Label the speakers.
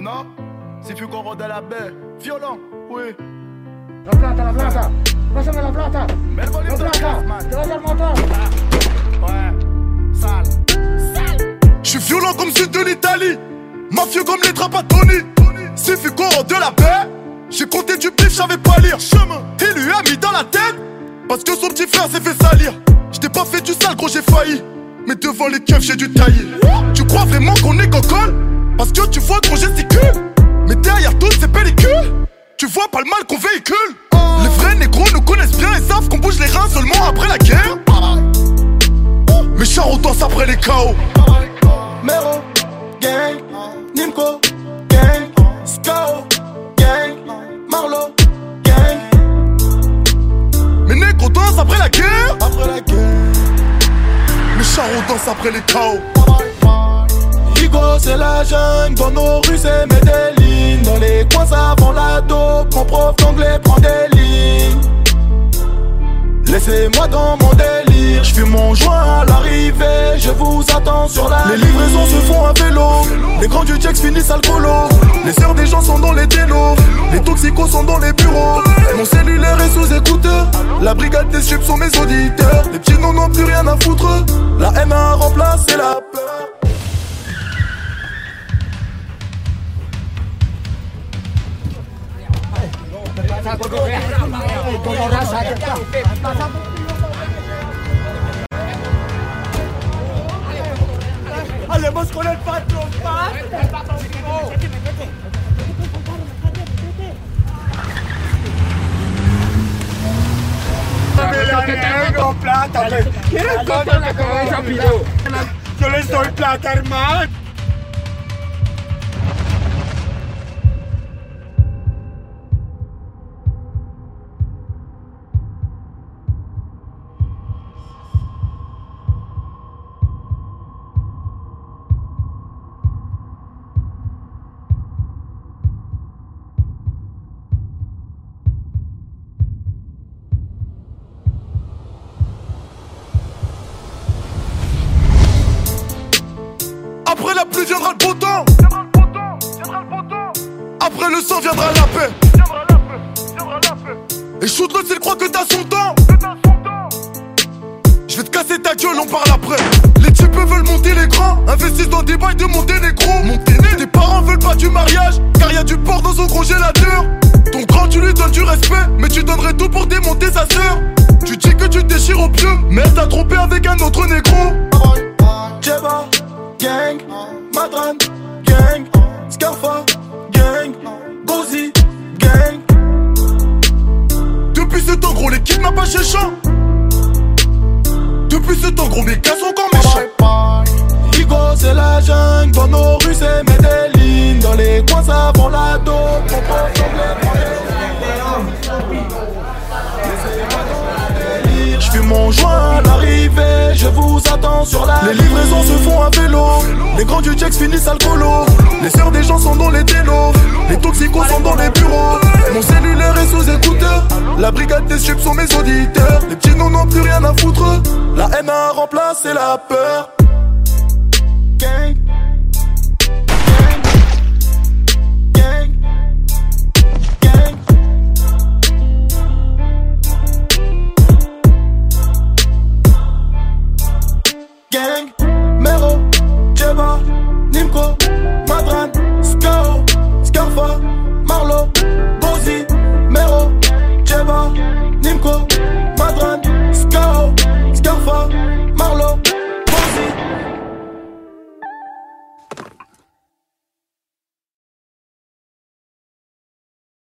Speaker 1: non Si tu qu'on de la baie, violent, oui.
Speaker 2: La plata, la plata. Pásame la plata.
Speaker 1: Mais le volume
Speaker 2: La plata. Te vas al motor.
Speaker 1: Ouais, sale.
Speaker 3: Je suis violent comme sud de l'Italie, mafieux comme les Trapattoni. Si Fico de la baie, j'ai compté du pif, j'avais pas lire. Chemin, il lui a mis dans la tête, parce que son petit frère s'est fait salir. J't'ai pas fait du sale, gros, j'ai failli. Mais devant les keufs, j'ai dû tailler. Tu crois vraiment qu'on est gogol Parce que tu vois qu'on gesticule. Mais derrière toutes ces pellicules, tu vois pas le mal qu'on véhicule. Les vrais négros nous connaissent bien et savent qu'on bouge les reins seulement après la guerre. Mes charros dansent après les chaos.
Speaker 1: Mero, gang, Nimco, gang, Skao, gang, Marlo, gang.
Speaker 3: Mes négros dansent après la guerre.
Speaker 1: Après la guerre,
Speaker 3: Mes charros dansent après les chaos.
Speaker 1: C'est la jungle, dans nos rues, c'est Medellin. Dans les coins, ça vend la dope, mon prof d'anglais prend des lignes. Laissez-moi dans mon délire, je fume mon joint à l'arrivée, je vous attends sur la Les livraisons se font à vélo, les grands du Jax finissent alcoolo Les sœurs des gens sont dans les télos, les toxicos sont dans les bureaux Mon cellulaire est sous écouteur, la brigade des subs sont mes auditeurs Les petits noms n'ont plus rien à foutre, la haine a remplacé la peur
Speaker 2: Hablemos con el patrón, la cabeza, Yo les doy plata, hermano.
Speaker 3: Pluie viendra le beau. Après le sang viendra la paix. Et shoot-le s'il croit que t'as son temps. Je vais te casser ta gueule, on parle après. Les types veulent monter les grands, investissent dans des bails de monter les Tes parents veulent pas du mariage, car y a du porc dans son congélateur. Ton grand, tu lui donnes du respect, mais tu donnerais tout pour démonter sa sœur. Tu dis que tu te déchires au pieu, mais elle t'a trompé avec un autre négro.
Speaker 1: Scarfa, gang, Gozi, gang.
Speaker 3: Depuis ce temps, gros, les kidnappés chéchants. Depuis ce temps, gros, mes gars sont encore méchants.
Speaker 1: Rigo, c'est la jungle, dans nos rues, c'est Medellin. Dans les coins, ça vend la dope. Les livraisons se font à vélo, les grands du Jax finissent alcoolo Les sœurs des gens sont dans les télos, les toxicos sont dans les bureaux. Mon cellulaire est sous écouteur, la brigade des subs sont mes auditeurs. Les petits noms n'ont plus rien à foutre, la haine a remplacé la peur